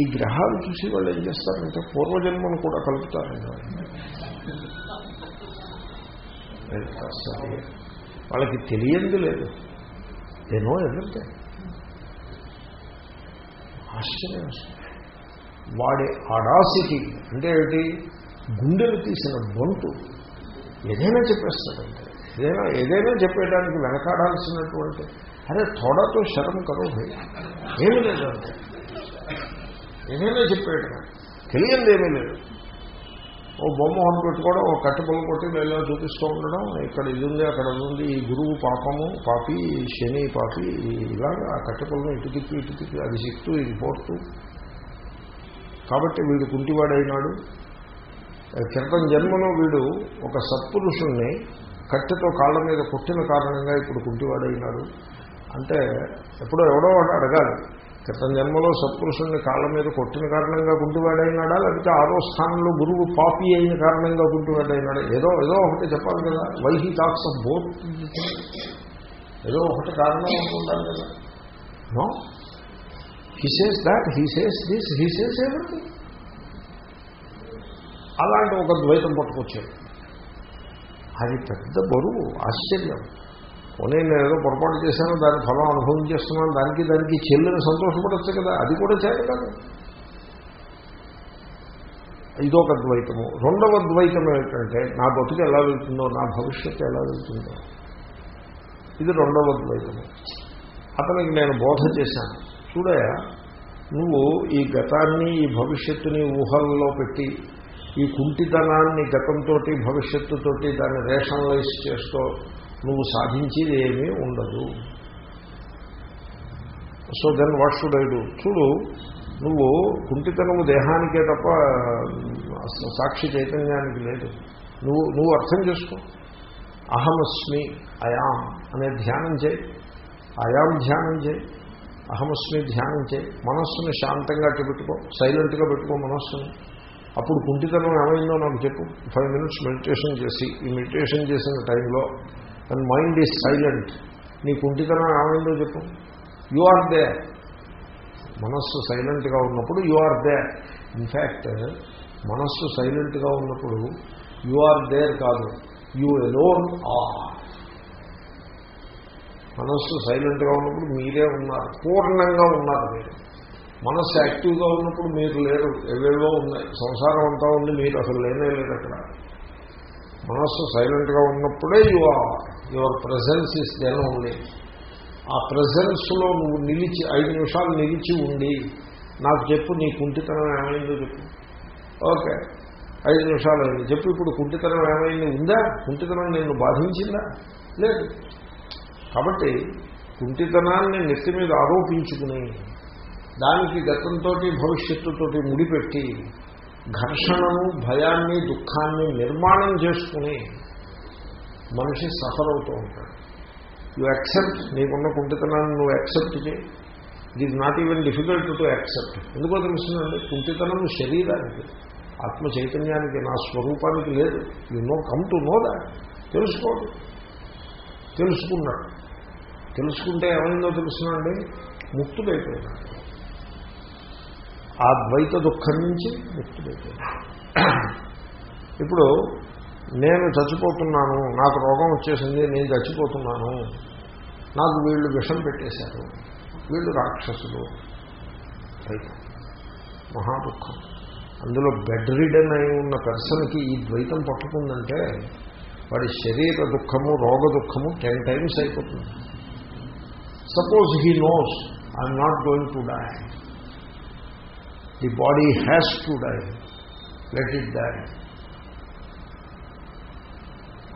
ఈ గ్రహాలు చూసి వాళ్ళు ఏం చేస్తారంటే పూర్వజన్మను కూడా కలుపుతారండి వాళ్ళకి తెలియంది లేదు. ఏనో ఎదురుతే ఆశ్చర్యం. వాడి అడాసిటీ అంటే ఏమిటి? గుండెలు తీసిన బొంటు ఏదైనా చెప్పేస్తాడంటే ఏదైనా ఏదైనా చెప్పేయడానికి వెనకాడాల్సినటువంటి అరే తోడతో శరం కరో భయ్ ఏమీ లేదంటే ఏదైనా చెప్పేయడం తెలియంది ఏమీ లేదు. ఓ బొమ్మ హోన్ పెట్టుకోవడం ఓ కట్టె కొట్టి ఇలా చూపిస్తూ ఉండడం ఇక్కడ ఇది ఉంది అక్కడ ఉంది ఈ గురువు పాపము పాపి శని పాపి ఇలాగా ఆ కట్టె ఇటు తిప్పి ఇటు తిప్పి అది సిక్తూ ఇది పోర్తు కాబట్టి వీడు కుంటివాడైనాడు. క్రితం జన్మలో వీడు ఒక సత్పురుషుణ్ణి కట్టెతో కాళ్ళ మీద కొట్టిన కారణంగా ఇప్పుడు కుంటివాడైనాడు. అంటే ఎప్పుడో ఎవడో అడగాలి. క్రితం జన్మలో సత్పురుషుణ్ణి కాళ్ళ మీద కొట్టిన కారణంగా గుంటువాడైనాడా లేకపోతే ఆరో స్థానంలో గురువు పాపి అయిన కారణంగా గుంటువాడైనాడా ఏదో ఏదో ఒకటి చెప్పాలి కదా. Why he talks of both ఏదో ఒకటి కారణం ఉంటుండాలి కదా. No he says that he says this he says everything అలాంటి ఒక ద్వైతం పట్టుకొచ్చాడు. అది పెద్ద బరువు ఆశ్చర్యం. పోనీ నేను ఏదో పొరపాటు చేశాను దాని ఫలం అనుభవం చేస్తున్నాను దానికి దానికి చెల్లిని సంతోషపడచ్చు కదా అది కూడా చేయదు కదా. ఇదొక ద్వైతము. రెండవ ద్వైతం ఏమిటంటే నా బతుకు ఎలా వెళ్తుందో నా భవిష్యత్తు ఎలా వెళ్తుందో. ఇది రెండవ ద్వైతము. అతనికి నేను బోధ చేశాను. చూడయా నువ్వు ఈ గతాన్ని ఈ భవిష్యత్తుని ఊహల్లో పెట్టి ఈ కుంటితనాన్ని గతంతో భవిష్యత్తుతోటి దాన్ని రేషనలైజ్ చేస్తూ నువ్వు సాధించేది ఏమీ ఉండదు. So then what should I do చూడు నువ్వు కుంటితనము దేహానికే తప్ప సాక్షి చైతన్యానికి లేదు. నువ్వు నువ్వు అర్థం చేసుకో. అహమస్మి అయాం అనే ధ్యానం చేయి. అయాం ధ్యానం చేయి. అహమస్మి ధ్యానం చేయి. మనస్సుని శాంతంగా పెట్టుకో సైలెంట్గా పెట్టుకో మనస్సుని. అప్పుడు కుంటితనం ఏమైందో నాకు చెప్పు. ఫైవ్ మినిట్స్ మెడిటేషన్ చేసి ఈ మెడిటేషన్ చేసిన టైంలో అండ్ మైండ్ ఈజ్ సైలెంట్ నీ కుంటితనం ఏమైందో చెప్పు. యు ఆర్ దే మనస్సు సైలెంట్గా ఉన్నప్పుడు యు ఆర్ దే ఇన్ఫ్యాక్ట్ మనస్సు సైలెంట్గా ఉన్నప్పుడు యు ఆర్ దేర్ కాదు. యు ఎలోన్ ఆర్ మనస్సు సైలెంట్గా ఉన్నప్పుడు మీరే ఉన్నారు. పూర్ణంగా ఉన్నారు మీరు. మనస్సు యాక్టివ్గా ఉన్నప్పుడు మీరు లేరు. ఎవేవో ఉన్నాయి. సంసారం అంతా ఉంది. మీరు అసలు లేనే లేదు అక్కడ. మనస్సు సైలెంట్గా ఉన్నప్పుడే you are your presence is then only. ఆ ప్రజెన్స్లో నువ్వు నిలిచి ఐదు నిమిషాలు నిలిచి ఉండి నాకు చెప్పు నీ కుంటితనం ఏమైందో చెప్పు. ఓకే ఐదు నిమిషాలు అయింది. చెప్పు ఇప్పుడు కుంటితనం ఏమైంది? ఉందా? కుంటితనం నిన్ను బాధించిందా? లేదు. కాబట్టి కుంటితనాన్ని నెత్తి మీద ఆరోపించుకుని దానికి గతంతో భవిష్యత్తుతోటి ముడిపెట్టి ఘర్షణను భయాన్ని దుఃఖాన్ని నిర్మాణం చేసుకుని మనిషి సఫర్ అవుతూ ఉంటాడు. యు యాక్సెప్ట్ నీకున్న కుంటితనాన్ని నువ్వు యాక్సెప్ట్ చేయి. It is not even difficult to accept ఎందుకో తెలుస్తుందండి కుంటితనం శరీరానికి ఆత్మ చైతన్యానికి నా స్వరూపానికి లేదు. You know come to know that తెలుసుకోడు. తెలుసుకున్నాడు. తెలుసుకుంటే ఏమైందో తెలుసునండి ముక్తుడైపోయినాడు. ఆ ద్వైత దుఃఖం నుంచి ముక్తుడైపోయినాడు. ఇప్పుడు నేను చచ్చిపోతున్నాను నాకు రోగం వచ్చేసింది నేను చచ్చిపోతున్నాను. నాకు వీళ్ళు విషం పెట్టేశారు. వీళ్ళు రాక్షసులు. ద్వైతం మహా దుఃఖం. అందులో బెడ్ రిడన్ అయి ఉన్న పర్సన్కి ఈ ద్వైతం పట్టుకుందంటే వాడి శరీర దుఃఖము రోగ దుఃఖము టెన్ టైమ్స్ అయిపోతుంది. Suppose he knows I'm not going to die the body has to die let it die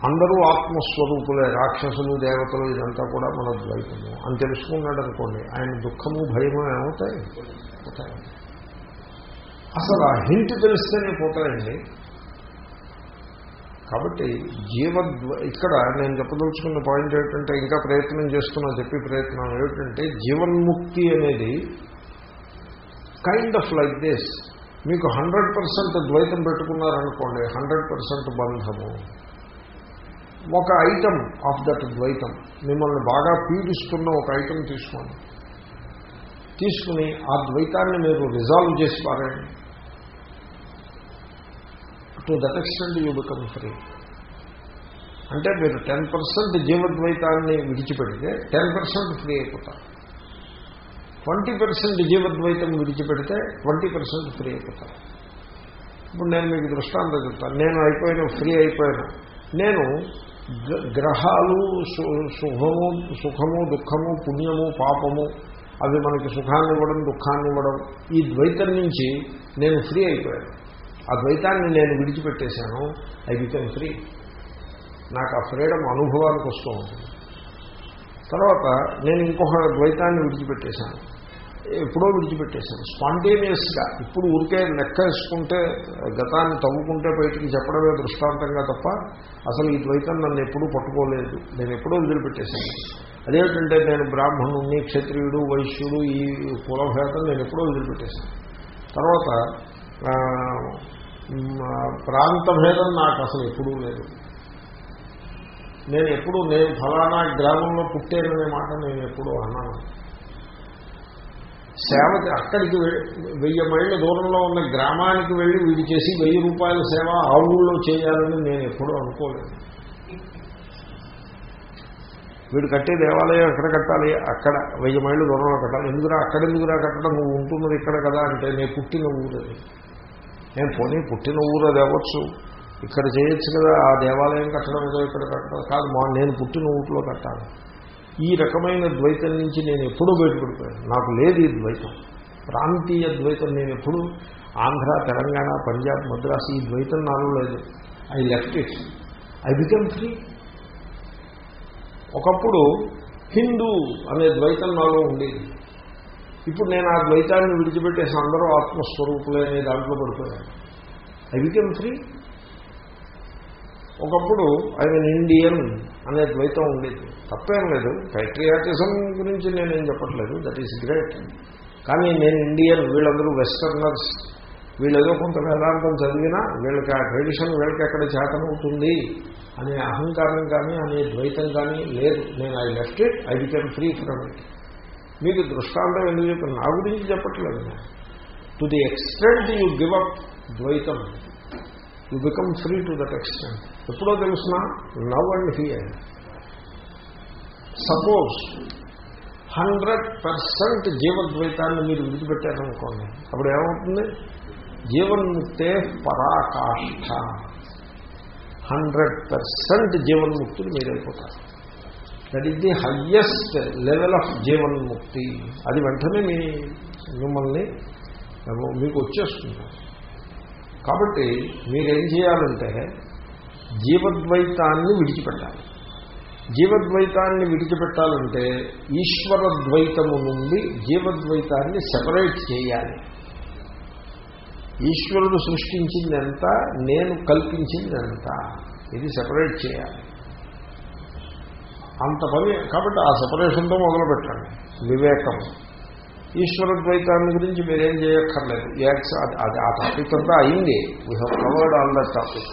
అందరూ ఆత్మస్వరూపులే రాక్షసులు దేవతలు ఇదంతా కూడా మన ద్వైతము. అని తెలుసుకున్నాడు అనుకోండి ఆయన దుఃఖము భయము ఏమవుతాయి? అసలు ఆ హింట్ తెలిస్తేనే పోతాయండి. కాబట్టి జీవద్వ ఇక్కడ నేను చెప్పదలుచుకున్న పాయింట్ ఏమిటంటే ఇంకా ప్రయత్నం చేస్తున్నా చెప్పి ప్రయత్నం ఏమిటంటే జీవన్ముక్తి అనేది కైండ్ ఆఫ్ లైక్ దిస్ మీకు హండ్రెడ్ పర్సెంట్ ద్వైతం పెట్టుకున్నారనుకోండి హండ్రెడ్ పర్సెంట్ బంధము. ఒక ఐటమ్ ఆఫ్ దట్ ద్వైతం. మిమ్మల్ని బాగా పీడిస్తున్న ఒక ఐటమ్ తీసుకోండి. తీసుకుని ఆ ద్వైతాన్ని మీరు రిజాల్వ్ చేసి పారండి to that extent you become free అంటే మీరు టెన్ పర్సెంట్ జీవద్వైతాన్ని విడిచిపెడితే టెన్ పర్సెంట్ ఫ్రీ అయిపోతారు. ట్వంటీ పర్సెంట్ జీవద్వైతం విడిచిపెడితే ట్వంటీ పర్సెంట్ ఫ్రీ అయిపోతారు. ఇప్పుడు నేను మీకు దృష్టాంతం చెప్తాను. నేను అయిపోయాను ఫ్రీ అయిపోయాను. నేను గ్రహాలు సుఖము సుఖము దుఃఖము పుణ్యము పాపము అవి మనకి సుఖాన్ని ఇవ్వడం దుఃఖాన్ని ఇవ్వడం ఈ ద్వైతం నుంచి నేను ఫ్రీ అయిపోయాను. ఆ ద్వైతాన్ని నేను విడిచిపెట్టేశాను ఐ బికమ్ ఫ్రీ. నాకు ఆ ఫ్రీడమ్ అనుభవానికి వస్తూ ఉంటుంది. తర్వాత నేను ఇంకొక ద్వైతాన్ని విడిచిపెట్టేశాను. ఎప్పుడో విడిచిపెట్టేశాను స్పాంటేనియస్గా. ఇప్పుడు ఊరికే లెక్క వేసుకుంటే గతాన్ని తవ్వుకుంటే బయటికి చెప్పడమే దృష్టాంతంగా తప్ప అసలు ఈ ద్వైతం నన్ను ఎప్పుడూ పట్టుకోలేదు. నేను ఎప్పుడో వదిలిపెట్టేశాను. అదేమిటంటే నేను బ్రాహ్మణుణ్ణి క్షత్రియుడు వైశ్యుడు ఈ కులభేదం నేను ఎప్పుడో వదిలిపెట్టేశాను. తర్వాత ప్రాంత భేదం నాకు అసలు ఎప్పుడూ లేదు. నేను ఎప్పుడు నేను ఫలానా గ్రామంలో పుట్టేననే మాట నేను ఎప్పుడూ అన్నాను. సేవ అక్కడికి వెయ్యి మైళ్ళ దూరంలో ఉన్న గ్రామానికి వెళ్ళి వీడి చేసి వెయ్యి రూపాయల సేవ ఆ ఊళ్ళో చేయాలని నేను ఎప్పుడూ అనుకోలేదు. వీడు కట్టే దేవాలయం ఎక్కడ కట్టాలి? అక్కడ. వెయ్యి మైళ్ళు దూరంలో కట్టాలి. ఎందుకురా? అక్కడ ఎందుకురా కట్టడం? నువ్వు ఉంటున్నది ఇక్కడ కదా అంటే నేను పుట్టిన ఊరు అది. నేను పోనీ పుట్టిన ఊరు అది అవ్వచ్చు. ఇక్కడ చేయొచ్చు కదా. ఆ దేవాలయం కట్టడం ఏదో ఇక్కడ కట్టడం. కాదు మా నేను పుట్టిన ఊరిలో కట్టాలి. ఈ రకమైన ద్వైతం నుంచి నేను ఎప్పుడూ బయటపడిపోయాను. నాకు లేదు ఈ ద్వైతం. ప్రాంతీయ ద్వైతం నేను ఎప్పుడు ఆంధ్ర తెలంగాణ పంజాబ్ మద్రాసు ఈ ద్వైతం నాలో లేదు. I left it. I become free. ఒకప్పుడు హిందూ అనే ద్వైతం నాలో ఉండేది. ఇప్పుడు నేను ఆ ద్వైతాన్ని విడిచిపెట్టేసి అందరూ ఆత్మస్వరూపులే అనే దాంట్లో పడిపోయాను. I become free. ఒకప్పుడు ఆయన ఇండియన్ అనే ద్వైతం ఉండేది. తప్పేం లేదు. పెట్రియాటిజం గురించి నేనేం చెప్పట్లేదు. దట్ ఈస్ గ్రేట్ కానీ నేను ఇండియన్ వీళ్ళందరూ వెస్టర్నర్స్. వీళ్ళేదో కొంత వేదాంతం చదివినా వీళ్ళకి ఆ ట్రెడిషన్ వీళ్ళకి ఎక్కడ చేతనవుతుంది అనే అహంకారం కానీ అనే ద్వైతం కానీ లేదు. నేను I left it I became free from it. మీకు దృష్టాంతం ఎందుకు చెప్పిన నా గురించి చెప్పట్లేదు to the extent you give up ద్వైతం you become free to that extent. ఎప్పుడో తెలుసిన love and here. Suppose hundred percent జీవద్వైతాన్ని మీరు విడిచిపెట్టారనుకోండి అప్పుడు ఏమవుతుంది? జీవన్ముక్తే పరాకాష్ఠ హండ్రెడ్ పర్సెంట్ జీవన్ముక్తులు మీరైపోతారు. That is the highest level of జీవన్ముక్తి. అది వెంటనే మీ మిమ్మల్ని మీకు వచ్చేస్తుంది. కాబట్టి మీరేం చేయాలంటే జీవద్వైతాన్ని విడిచిపెట్టాలి. జీవద్వైతాన్ని విడిచిపెట్టాలంటే ఈశ్వరద్వైతము నుండి జీవద్వైతాన్ని సెపరేట్ చేయాలి. ఈశ్వరుడు సృష్టించింది ఎంత నేను కల్పించింది ఎంత ఇది సెపరేట్ చేయాలి. అంత పని కాబట్టి ఆ సెపరేషన్తో మొదలు పెట్టండి వివేకం ఈశ్వర ద్వైతాన్ని గురించి మీరేం చేయక్కర్లేదు. యాక్స్ అది ఆ టాపిక్ అంతా అయింది. వీ హవర్డ్ కవర్డ్ ఆల్ దట్ టాపిక్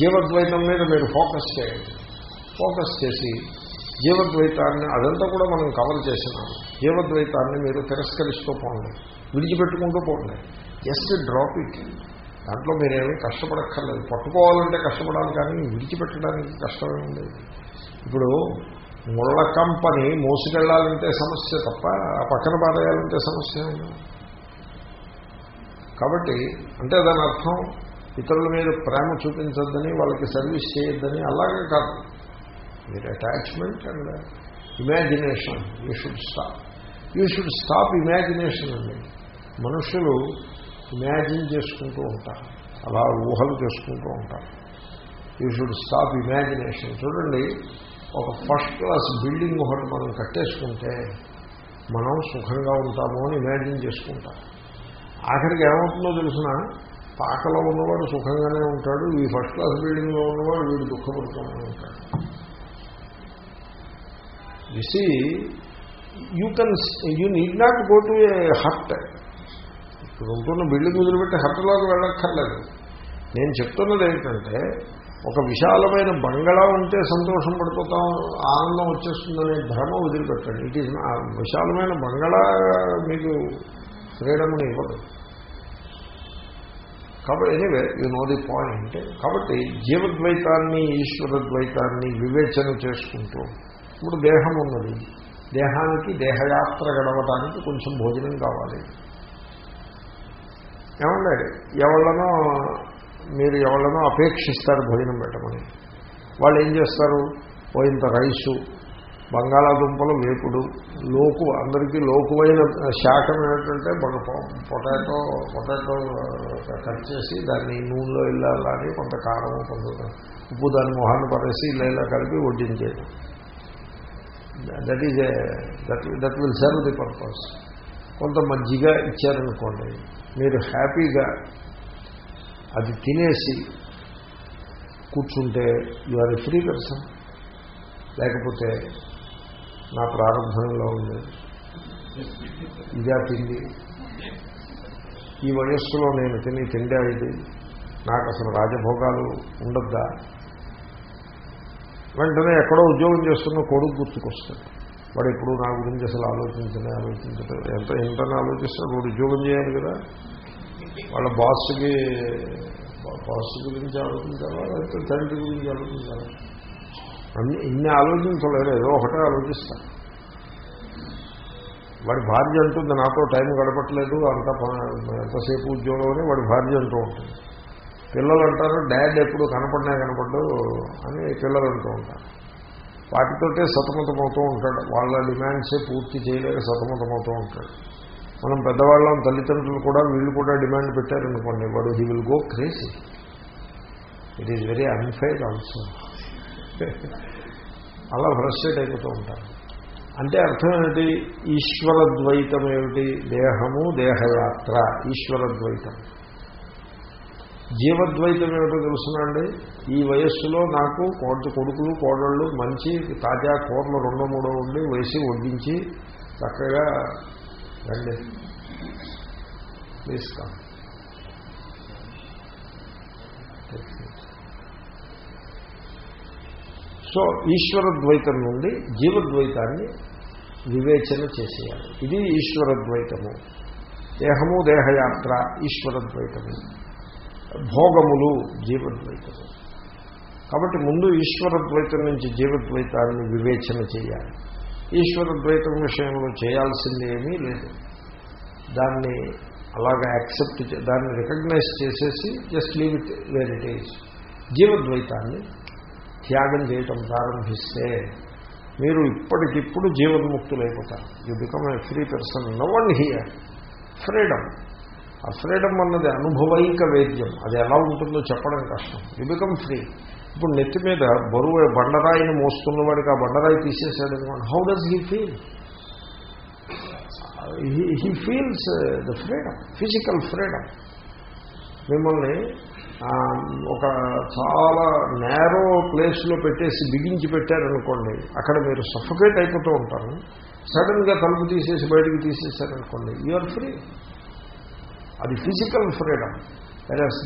జీవద్వైతం మీద మీరు ఫోకస్ చేయండి. ఫోకస్ చేసి జీవద్వైతాన్ని అదంతా కూడా మనం కవర్ చేసినాము జీవద్వైతాన్ని మీరు తిరస్కరిస్తూ పోండి. విడిచిపెట్టుకుంటూ పోండి. జస్ట్ డ్రాప్ ఇట్ దాంట్లో మీరేమీ కష్టపడక్కర్లేదు. పట్టుకోవాలంటే కష్టపడాలి కానీ విడిచిపెట్టడానికి కష్టమే ఉండేది ఇప్పుడు ముళ్ళ కంపని మోసుకెళ్ళాలంటే సమస్య తప్ప ఆ పక్కన పారేయాలంటే సమస్య కాబట్టి అంటే దాని అర్థం ఇతరుల మీద ప్రేమ చూపించొద్దని వాళ్ళకి సర్వీస్ చేయొద్దని అలాగే కాదు. మీరు attachment and imagination you should stop you should stop imagination అండి. మనుషులు ఇమాజిన్ చేసుకుంటూ ఉంటారు. అలా ఊహలు చేసుకుంటూ ఉంటారు. యూ షుడ్ స్టాప్ ఇమాజినేషన్ చూడండి ఒక ఫస్ట్ క్లాస్ బిల్డింగ్ ఒకటి మనం కట్టేసుకుంటే మనం సుఖంగా ఉంటాము అని ఇమాజిన్ చేసుకుంటాం. ఆఖరికి ఏమవుతుందో తెలిసిన పాకలో ఉన్నవాడు సుఖంగానే ఉంటాడు ఈ ఫస్ట్ క్లాస్ బిల్డింగ్లో ఉన్నవాడు వీడు దుఃఖపడుతూనే ఉంటాడు. See you can you need not go to a hurt ఇప్పుడు ఉంటున్న బిల్డింగ్ వదిలిపెట్టి హర్ట్లోకి వెళ్ళక్కర్లేదు. నేను చెప్తున్నది ఏంటంటే ఒక విశాలమైన బంగళా ఉంటే సంతోషం పడిపోతాం ఆనందం వచ్చేస్తుందనే భ్రమ వదిలిపెట్టండి. ఇట్ ఈజ్ విశాలమైన బంగళా మీకు ఫ్రీడమ్ని ఇవ్వదు. కాబట్టి anyway you know the point కాబట్టి జీవద్వైతాన్ని ఈశ్వరద్వైతాన్ని వివేచన చేసుకుంటూ ఇప్పుడు దేహం ఉన్నది. దేహానికి దేహయాత్ర గడవడానికి కొంచెం భోజనం కావాలి. ఏమండి? ఎవళ్ళనో మీరు ఎవరినో అపేక్షిస్తారు భోజనం పెట్టమని. వాళ్ళు ఏం చేస్తారు? ఓ ఇంత రైసు బంగాళాదుంపలు వేపుడు లోకు అందరికీ లోకువైన శాఖం ఏంటంటే పొటాటో పొటాటో కట్ చేసి దాన్ని నూనెలో ఇల్లాలని కొంత కారం కొంత ఉప్పు దాని మొహాన్ని పడేసి ఇలా ఇలా కలిపి వడ్డించేయడం that is a that that will serve the purpose కొంత మజ్జిగ ఇచ్చారనుకోండి మీరు హ్యాపీగా అది తినేసి కూర్చుంటే యు ఆర్ ఫ్రీ పర్సన్ లేకపోతే నా ప్రారంభంలో ఉంది. ఇదా తిండి. ఈ వయస్సులో నేను తిని తిండా ఇది. నాకు అసలు రాజభోగాలు ఉండద్దా? వెంటనే ఎక్కడో ఉద్యోగం చేస్తున్న కొడుకు గుర్తుకొస్తాడు. వాడు ఎప్పుడు నా గురించి అసలు ఆలోచించనే ఆలోచించడం ఎంత ఎంతనే ఆలోచిస్తాడు వాడు ఉద్యోగం చేయాలి కదా. వాళ్ళ బాస్కి బాస్ గురించి ఆలోచించాలా? లేకపోతే తండ్రి గురించి ఆలోచించాలా? అన్ని ఇన్ని ఆలోచించలేదు ఏదో ఒకటే ఆలోచిస్తాను వాడి భార్య అంటుంది నాతో టైం గడపట్లేదు అంత ఎంతసేపు ఉద్యోగం అని వాడి భార్య అంటూ ఉంటుంది. పిల్లలు అంటారు డాడ్ ఎప్పుడు కనపడినా కనపడ్డు అని పిల్లలు అంటూ ఉంటారు. వాటితోటే సతమతమవుతూ ఉంటాడు. వాళ్ళ డిమాండ్సే పూర్తి చేయలేక సతమతమవుతూ ఉంటాడు. మనం పెద్దవాళ్ళం తల్లిదండ్రులు కూడా వీళ్ళు కూడా డిమాండ్ పెట్టారనుకోండి. వాడు he will go crazy it is very unfair also అలా ఫ్రస్ట్రేట్ అయిపోతూ ఉంటారు. అంటే అర్థం ఏమిటి? ఈశ్వరద్వైతం ఏమిటి? దేహము దేహయాత్ర ఈశ్వరద్వైతం. జీవద్వైతం ఏమిటో తెలుసునండి ఈ వయస్సులో నాకు కోట కొడుకులు కోడళ్ళు మంచి తాజా కూరలు రెండో మూడో ఉండి వేసి వడ్డించి చక్కగా రండి. ప్లీజ్ కమ్ సో ఈశ్వరద్వైతం నుండి జీవద్వైతాన్ని వివేచన చేసేయాలి. ఇది ఈశ్వరద్వైతము. దేహము దేహయాత్ర ఈశ్వరద్వైతము. భోగములు జీవద్వైతము. కాబట్టి ముందు ఈశ్వరద్వైతం నుంచి జీవద్వైతాన్ని వివేచన చేయాలి. ఈశ్వరద్వైతం విషయంలో చేయాల్సిందేమీ లేదు. దాన్ని అలాగా యాక్సెప్ట్ దాన్ని రికగ్నైజ్ చేసేసి just leave it where it is. జీవద్వైతాన్ని త్యాగం చేయటం ప్రారంభిస్తే మీరు ఇప్పటికిప్పుడు జీవన్ముక్తులైపోతారు. You become a free person now one here freedom ఆ ఫ్రీడమ్ అన్నది అనుభవైక వేద్యం. అది ఎలా ఉంటుందో చెప్పడం కష్టం. యూ బికమ్ ఫ్రీ ఇప్పుడు నెత్తి మీద బరువు బండరాయిని మోస్తున్న వాడికి ఆ బండరాయి తీసేశాడు అనుకోండి. How does he feel he feels the freedom physical freedom మిమ్మల్ని um, ఒక చాలా నేరో ప్లేస్లో పెట్టేసి బిగించి పెట్టారనుకోండి అక్కడ మీరు సఫకేట్ అయిపోతూ ఉంటారు. సడన్గా తలుపు తీసేసి బయటికి తీసేసారనుకోండి యూఆర్ ఫ్రీ అది physical freedom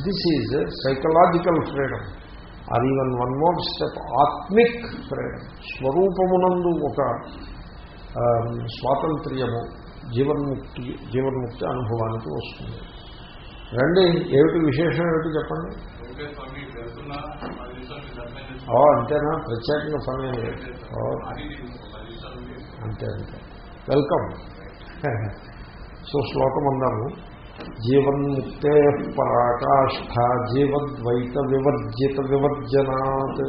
this is psychological freedom or even one more step. ఆత్మిక్ freedom స్వరూపమునందు ఒక స్వాతంత్ర్యము జీవన్ముక్తి జీవన్ముక్తి అనుభవానికి వస్తుంది. రండి ఏమిటి విశేషం ఏమిటి చెప్పండి? అంతేనా? ప్రత్యేకంగా సమయం అది. అంతే అంతే. వెల్కమ్. సో శ్లోకం అందాము జీవన్ముక్తే పరాకాష్ఠ జీవద్వైత వివర్జిత వివర్జనాత్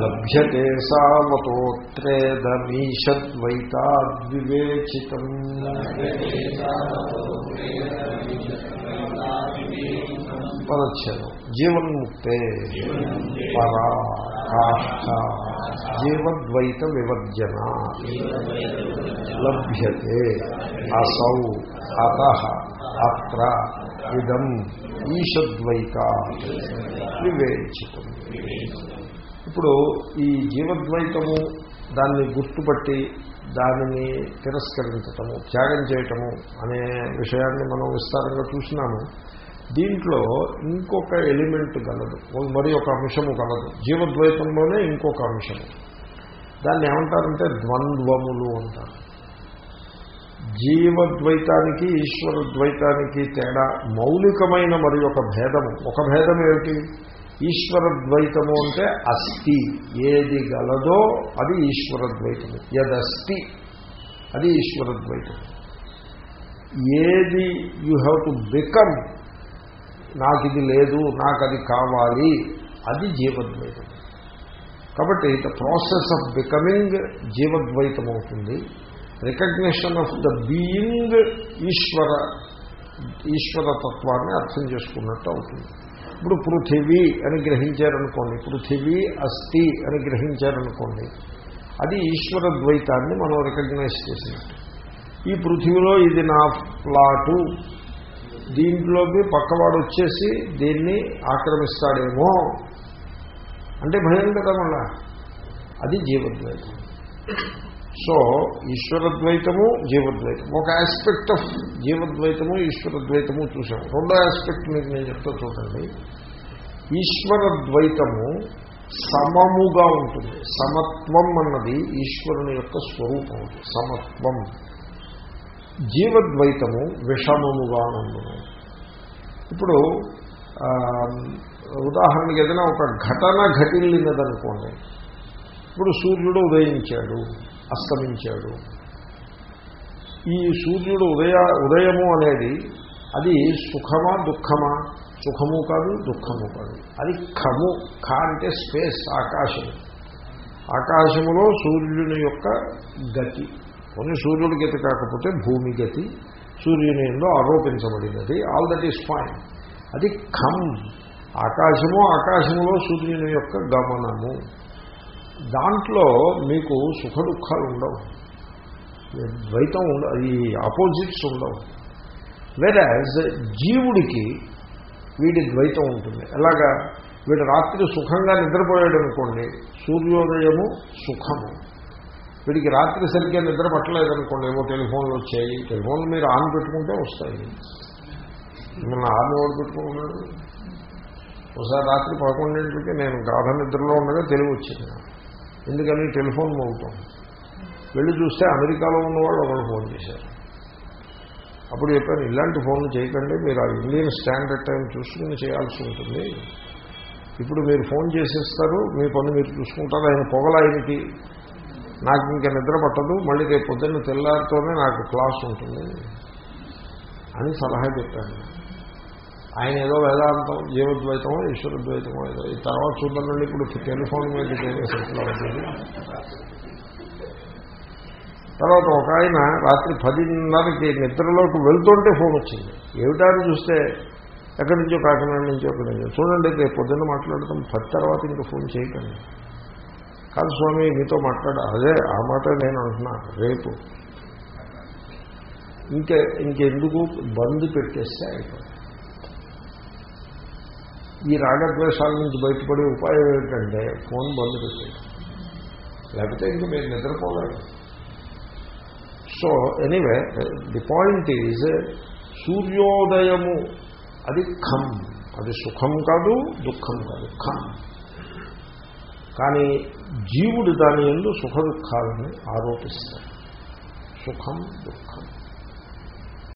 లభ్యతే సావతోత్రేదమీషద్వైతాద్వివేచితం పదచ్ఛేదం జీవన్ముక్తే పరా జీవద్వైత వివర్జన లభ్యతే. అసౌ. అత. అత్ర. ఇదం. ఈషద్వైత. వివేచితం. ఇప్పుడు ఈ జీవద్వైతము దాన్ని గుర్తుపట్టి దానిని తిరస్కరించటము త్యాగం చేయటము అనే విషయాన్ని మనం విస్తారంగా చూసినాము. దీంట్లో ఇంకొక ఎలిమెంట్ కలదు. మరి ఒక అంశము కలదు. జీవద్వైతంలోనే ఇంకొక అంశము. దాన్ని ఏమంటారంటే ద్వంద్వములు అంటారు. జీవద్వైతానికి ఈశ్వర ద్వైతానికి తేడా మౌలికమైన మరి ఒక భేదము. ఒక భేదం ఏమిటి? ఈశ్వర ద్వైతము అంటే అస్థి. ఏది గలదో అది ఈశ్వర ద్వైతము యదస్తి అది ఈశ్వర ద్వైతం ఏది యూ హ్యావ్ టు బికమ్ నాకు ఇది లేదు నాకు అది కావాలి. అది జీవద్వైతం. కాబట్టి ద ప్రాసెస్ ఆఫ్ బికమింగ్ జీవద్వైతం అవుతుంది రికగ్నిషన్ ఆఫ్ ద బీయింగ్ ఈశ్వర ఈశ్వర తత్వాన్ని అర్థం చేసుకున్నట్టు అవుతుంది. ఇప్పుడు పృథివీ అని గ్రహించారనుకోండి పృథివీ అస్థి అని గ్రహించారనుకోండి అది ఈశ్వర ద్వైతాన్ని మనం రికగ్నైజ్ చేసినట్టు. ఈ పృథివీలో ఇది నా ప్లాటు దీంట్లోకి పక్కవాడు వచ్చేసి దీన్ని ఆక్రమిస్తాడేమో. అంటే భయం కదా మళ్ళా? అది జీవద్వైతం. సో ఈశ్వరద్వైతము జీవద్వైతం. ఒక ఆస్పెక్ట్ ఆఫ్ జీవద్వైతము ఈశ్వరద్వైతము చూసాం రెండో ఆస్పెక్ట్ మీకు నేను చెప్తా చూడండి. ఈశ్వరద్వైతము సమముగా ఉంటుంది. సమత్వం అన్నది ఈశ్వరుని యొక్క స్వరూపం. సమత్వం. జీవద్వైతము విషమముగా ఉండును. ఇప్పుడు ఉదాహరణకి ఏదైనా ఒక ఘటన ఘటిల్లినదనుకోండి. ఇప్పుడు సూర్యుడు ఉదయించాడు అస్తమించాడు. ఈ సూర్యుడు ఉదయ ఉదయము అనేది అది సుఖమా దుఃఖమా? సుఖము కాదు దుఃఖము కాదు. అది ఖము ఖ అంటే స్పేస్ ఆకాశం ఆకాశములో సూర్యుని యొక్క గతి. కొన్ని సూర్యుడి గతి కాకపోతే భూమి గతి సూర్యుని ఎందు ఆరోపించబడినది. ఆల్ దట్ ఈస్ ఫైన్ అది ఖమ్ ఆకాశము ఆకాశంలో సూర్యుని యొక్క గమనము. దాంట్లో మీకు సుఖ దుఃఖాలు ఉండవు. ద్వైతం ఉండవు ఈ ఆపోజిట్స్ ఉండవు. వెరాజ్ జీవుడికి వీడి ద్వైతం ఉంటుంది. ఎలాగా? వీడు రాత్రి సుఖంగా నిద్రపోయాడు అనుకోండి సూర్యోదయము సుఖము. వీడికి రాత్రి సరిగ్గా నిద్ర పట్టలేదనుకోండి ఏవో టెలిఫోన్లు వచ్చాయి. టెలిఫోన్లు మీరు ఆన్ పెట్టుకుంటే వస్తాయి. మన ఆన్ ఎవరు పెట్టుకున్నాడు ఒకసారి రాత్రి పదకొండింటికి నేను గాఢ నిద్రలో ఉండగా తెలివి వచ్చింది. ఎందుకని? టెలిఫోన్ మోగుతాం. వెళ్ళి చూస్తే అమెరికాలో ఉన్నవాళ్ళు ఒకరు ఫోన్ చేశారు. అప్పుడు చెప్పాను ఇలాంటి ఫోన్లు చేయకండి. మీరు ఆ ఇండియన్ స్టాండర్డ్ టైం చూసుకుని చేయాల్సి ఉంటుంది. ఇప్పుడు మీరు ఫోన్ చేసేస్తారు మీ పని మీరు చూసుకుంటారు. ఆయన పొగలు ఆయనకి నాకు ఇంకా నిద్ర పట్టదు మళ్ళీ రేపు పొద్దున్న తెల్లారితోనే నాకు క్లాస్ ఉంటుంది అని సలహా చెప్పాను ఆయన ఏదో వేదాంతం జీవద్వైతమో ఈశ్వరద్వైతమో ఏదో. ఈ తర్వాత చూద్దామండి ఇప్పుడు టెలిఫోన్ మీద సెటిల్ అవుతుంది తర్వాత ఒక ఆయన రాత్రి పదిన్నరకి నిద్రలోకి వెళ్తుంటే ఫోన్ వచ్చింది. ఏమిటా అని చూస్తే ఎక్కడి నుంచో కాకినాడ నుంచో ఎక్కడి నుంచో. చూడండి రేపు పొద్దున్న మాట్లాడతాం పది తర్వాత ఇంకా ఫోన్ చేయకండి. కాదు స్వామి మీతో మాట్లాడ అదే ఆ మాట నేను అంటున్నా రేపు. ఇంకే ఇంకెందుకు బంద్ పెట్టేస్తే అయిపోయింది ఈ రాగద్వేషాల నుంచి బయటపడే ఉపాయం ఏంటంటే ఫోన్ బంద్ పెట్టేయడం. లేకపోతే ఇంక మీరు నిద్రపోలేదు so anyway the point is సూర్యోదయము అది ఖం అది సుఖం కాదు దుఃఖం కాదు ఖం కానీ జీవుడు దాని ఎందు సుఖ దుఃఖాలని ఆరోపిస్తాడు. సుఖం దుఃఖం.